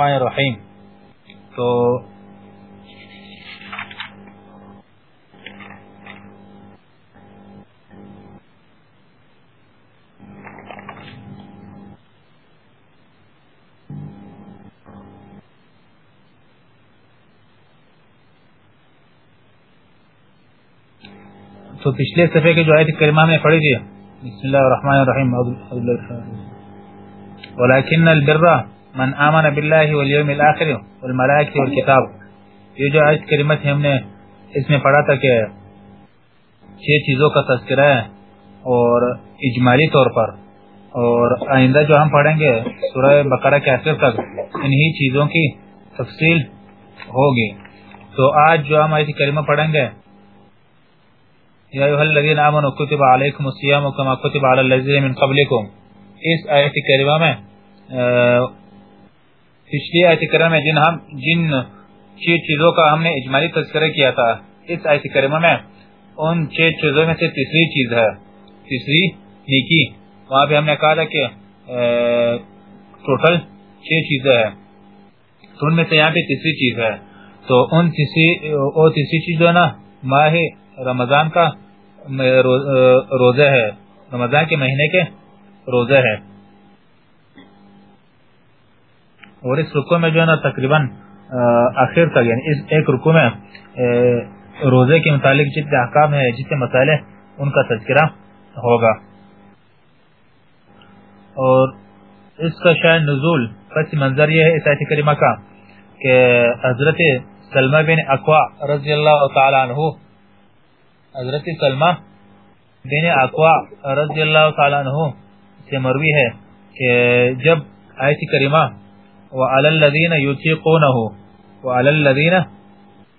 الرحیم۔ تو تو پچھلے صفحے کے جو آیت کریمہ میں پڑھی تھی بسم اللہ الرحمن الرحیم ولكن البر من آمن بالله واليوم الاخر والملائکه والکتاب یہ جو آیت کریمہ تھی ہم نے اس میں پڑھا تھا کہ چھ چیزوں کا تذکرہ ہے اور اجمالی طور پر. اور آئندہ جو ہم پڑھیں گے سورہ بقرہ کے آخر تک، انہی چیزوں کی تفصیل ہوگی. تو آج جو ہم آیت کریمہ پڑھیں گے، یا ایوہ الذین آمنوا کتب علیکم السیام کما کتب علی الذین من قبلکم. اس آیت کریمہ میں پچھلی آیت کریمہ میں جن ہم جن چھ چیزوں کا ہم نے اجمالی تذکرہ کیا تھا، اس آیت کریمہ میں ان چھ چیزوں میں سے تیسری چیز ہے، تیسری نیکی۔ وہاں پہ ہم نے کہا تھا کہ ٹوٹل چھ چیزیں ہیں۔ ان میں سے یہاں پہ تیسری چیز ہے۔ تو ان تیسری او تیسری چیز جو ہے نا، ماہ رمضان کا روزہ ہے۔ رمضان کے مہینے کے روزہ ہے اور اس رکو میں جو ہے نا تقریباً آخر تک یعنی اس ایک رکو میں روزے کے متعلق جتنے احکام ہے جتنے مسائل ان کا تذکرہ ہوگا۔ اور اس کا شاید نزول پس منظر یہ ہے اس آیت کریمہ کا کہ حضرت سلمہ بن اقوا رضی اللہ تعالی عنہ، حضرت سلمہ بن اقوا رضی اللہ تعالی عنہ سے مروی ہے کہ جب آیت کریمہ وعلى الذين يطيقونه وعلى الذين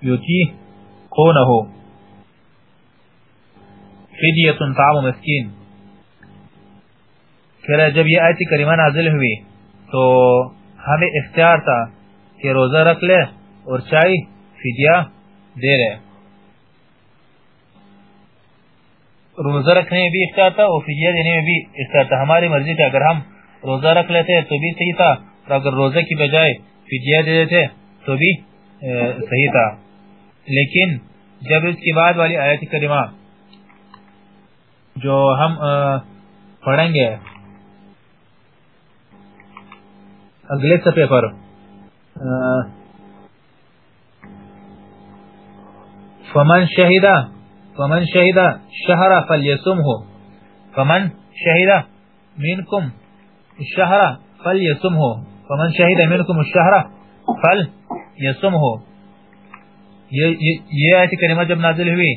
يطيقونه فدیت طعام مسکین پھر جب یہ آیت کریمہ نازل ہوئی تو ہمیں اختیار تھا کہ روزہ رکھ لے اور چاہی فدیہ دے رہے روزہ رکھنے میں بھی اختیار تھا اور فدیہ دینے میں بھی اختیار تھا۔ ہماری مرضی تھا اگر ہم روزہ رکھ لیتے تو بھی صحیح تھا۔ اور اگر روزہ کی بجائے فدیہ دے دیتے تو بھی صحیح تھا۔ لیکن جب اس کے بعد والی آیت کریمہ جو ہم پڑھیں گے، اگلے صفحے پر فمن شہیدہ فمن شہیدہ شہرہ فلیسمہ فمن شہیدہ منکم شہرہ فلیسمہ فمن شہیدہ منکم شہرہ فلیسمہ یہ آیت کریمہ جب نازل ہوئی،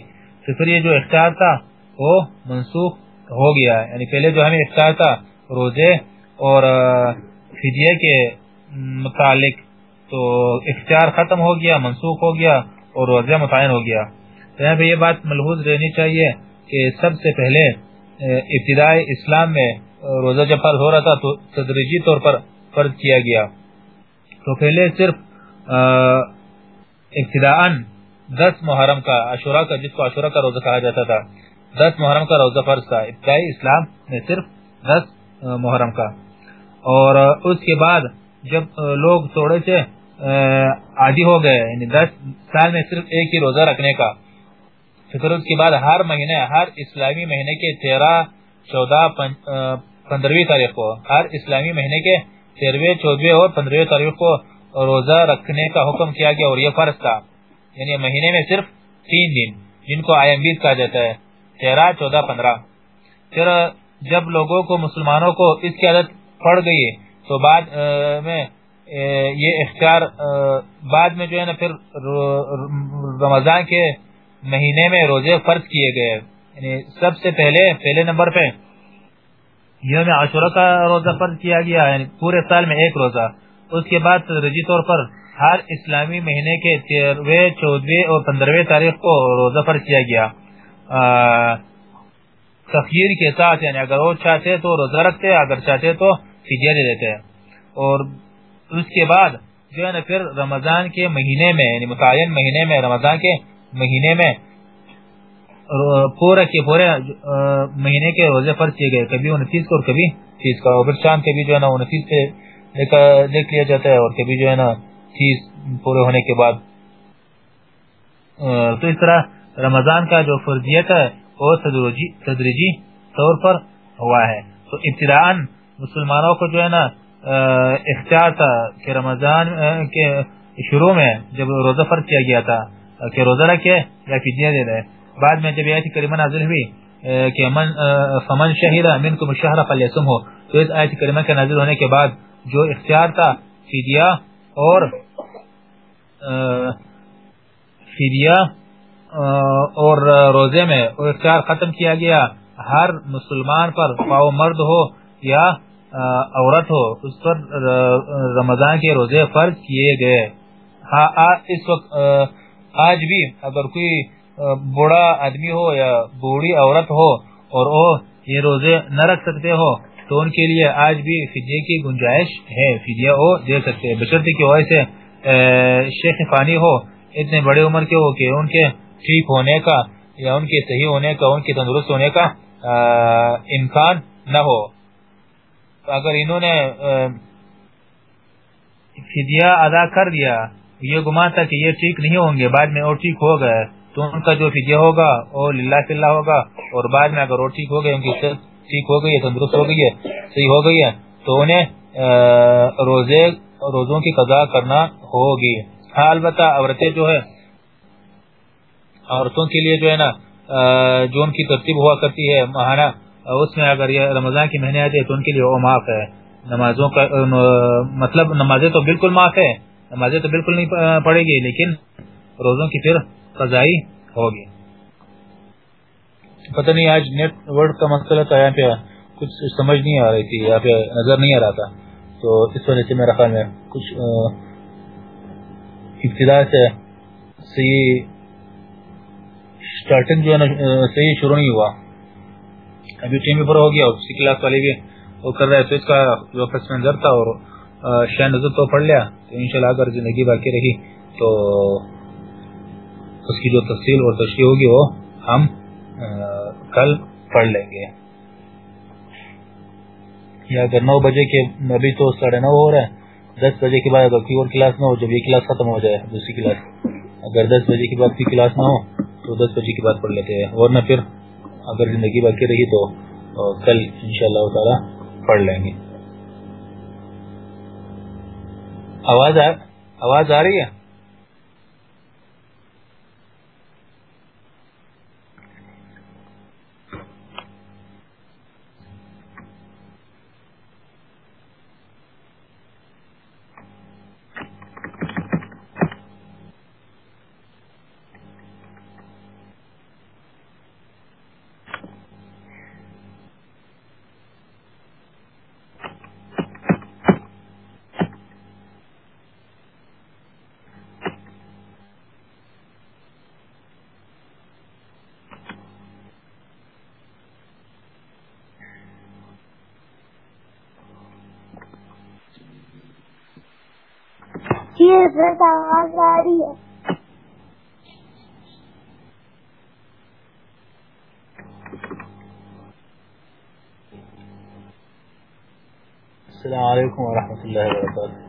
تو پھر یہ جو اختیار تھا، وہ منسوخ ہو گیا۔ یعنی پہلے جو ہمیں اختیار تھا، روزے اور فدیہ کے متعلق، تو اختیار ختم ہو گیا، منسوخ ہو گیا اور روزہ متعین ہو گیا۔ یہاں پہ یہ بات ملحوظ رہنی چاہیے کہ سب سے پہلے ابتدائی اسلام میں روزہ جب فرض ہو رہا تھا، تو تدریجی طور پر فرض کیا گیا۔ تو پہلے صرف ابتداءً دس محرم کا عشورہ کا، جس کو عشورہ کا روزہ کہا جاتا تھا، دس محرم کا روزہ فرض تھا۔ ابتدائی اسلام میں صرف دس محرم کا۔ اور اس کے بعد جب لوگ تھوڑے سے عادی ہو گئے یعنی دس سال میں صرف ایک ہی روزہ رکھنے کا پھر اس کے بعد ہر مہینے، ہر اسلامی مہینے کے تیرہ، چودہ پندرہویں تاریخ کو، ہر اسلامی مہینے کے تیرہویں چودہ اور پندرہویں تاریخ کو روزہ رکھنے کا حکم کیا گیا اور یہ فرض تھا۔ یعنی مہینے میں صرف تین دن جن کو آئی ایم کہا جاتا ہے، تیرہ، چودہ، پندرہ۔ پھر جب لوگوں کو، مسلمانوں کو اس کی عادت پڑ گئی تو بعد میں یہ اختیار بعد میں جو ہے نا پھر رمضان کے مہینے میں روزے فرض کیے گئے۔ یعنی سب سے پہلے پہلے نمبر پہ یوم عاشورہ کا روزہ فرض کیا گیا یعنی پورے سال میں ایک روزہ۔ اس کے بعد رجی طور پر ہر اسلامی مہینے کے تیرہویں چودہ اور پندرہویں تاریخ کو روزہ فرض کیا گیا۔ تخیر کے ساتھ یعنی اگر وہ چاہتے تو روزہ رکھتے، اگر چاہتے تو فدیہ دے دیتے۔ اور اس کے بعد جو ہے نا، پھر رمضان کے مہینے میں یعنی متعین مہینے میں، رمضان کے مہینے میں پورے کے پورے مہینے کے روزے فرض کیے گئے، کبھی انتیس کو اور کبھی تیس کا، اور شام کے بھی جو ہے نا انتیس سے دیکھ لیا جاتا ہے، اور کبھی جو ہے نا تیس پورے ہونے کے بعد۔ تو اس طرح رمضان کا جو فرضیت ہے، وہ تدریجی طور پر ہوا ہے۔ تو ابتداءً مسلمانوں کو جو ہے نا اختیار تھا کہ رمضان کے شروع میں جب روزہ فرض کیا گیا تھا، کہ روزہ رکھے یا فدیہ دے دے۔ بعد میں جب آیت کریمہ نازل ہوئی کہ من فمن شہید منکم الشہر فلیسم ہو تو اس آیت کریمہ کے نازل ہونے کے بعد جو اختیار تھا فدیہ اور فدیہ اور روزے میں وہ اختیار ختم کیا گیا، ہر مسلمان پر پاؤ مرد ہو یا عورت ہو، اس پر رمضان کے روزے فرض کیے گئے۔ ہاں اس وقت آج بھی اگر کوئی بڑا آدمی ہو یا بوڑھی عورت ہو اور وہ یہ روزے نہ رکھ سکتے ہو، تو ان کے لیے آج بھی فدیے کی گنجائش ہے، فدیہ وہ دے سکتے بشرطی کی وجہ سے شیخ فانی ہو، اتنے بڑے عمر کے ہو کہ ان کے ٹھیک ہونے کا یا ان کے صحیح ہونے کا، ان کے تندرست ہونے کا امکان نہ ہو۔ اگر انہوں نے فدیہ ادا کر دیا، یہ گمان تھا کہ یہ ٹھیک نہیں ہوں گے، بعد میں اور ٹھیک ہو گئے۔ تو ان کا جو فدیہ ہوگا وہ للہ فی اللہ ہوگا اور بعد میں اگر اور ٹھیک ہو گئے، ان کی صحت ٹھیک ہو گئی ہے، تندرست ہو گئی ہے، صحیح ہو گئی ہے، تو انہیں روزے، روزوں کی قضا کرنا ہوگی۔ ہاں البتہ عورتیں جو ہے عورتوں کے لیے جو ہے نا جو ان کی ترتیب ہوا کرتی ہے، ماہانہ، اس میں اگر یہ رمضان کی مہینے آتے تو ان کے لیے وہ معاف ہے۔ نمازوں کا مطلب نمازیں تو بالکل معاف ہے نمازیں تو بالکل نہیں پڑے گی، لیکن روزوں کی پھر قضائی ہوگی۔ پتہ نہیں آج نیٹ ورڈ کا مسئلہ تھا یہاں پہ کچھ سمجھ نہیں آ رہی تھی، یہاں پہ نظر نہیں آ رہا تھا۔ تو اس وجہ سے میرا خیال میں کچھ ابتدا سے صحیح سٹارٹنگ جو ہے نا صحیح شروع نہیں ہوا۔ ابھی ٹیم پر ہو گیا اسی کلاس والے بھی وہ کر رہے تو اس کا جو پس منظر تھا اور شاہ نظر تو پڑھ لیا، تو انشاءاللہ اگر زندگی باقی رہی تو اس کی جو تفصیل اور تشریح ہوگی وہ ہم کل پڑھ لیں گے۔ یا اگر نو بجے کے ابھی تو ساڑھے نو ہو رہا ہے، دس بجے کے بعد اگر کوئی اور کلاس نہ ہو، جب یہ کلاس ختم ہو جائے، دوسری کلاس۔ اگر دس بجے کے بعد کوئی کلاس نہ ہو، تو دس بجے کے بعد پڑھ لیتے ہیں۔ ورنہ پھر اگر زندگی باقی رہی تو کل انشاءاللہ تعالی پڑھ لیں گے۔ آواز آواز آ رہی ہے؟ آواز آ رہی ہے۔ السلام علیکم ورحمۃ اللہ وبرکاتہ۔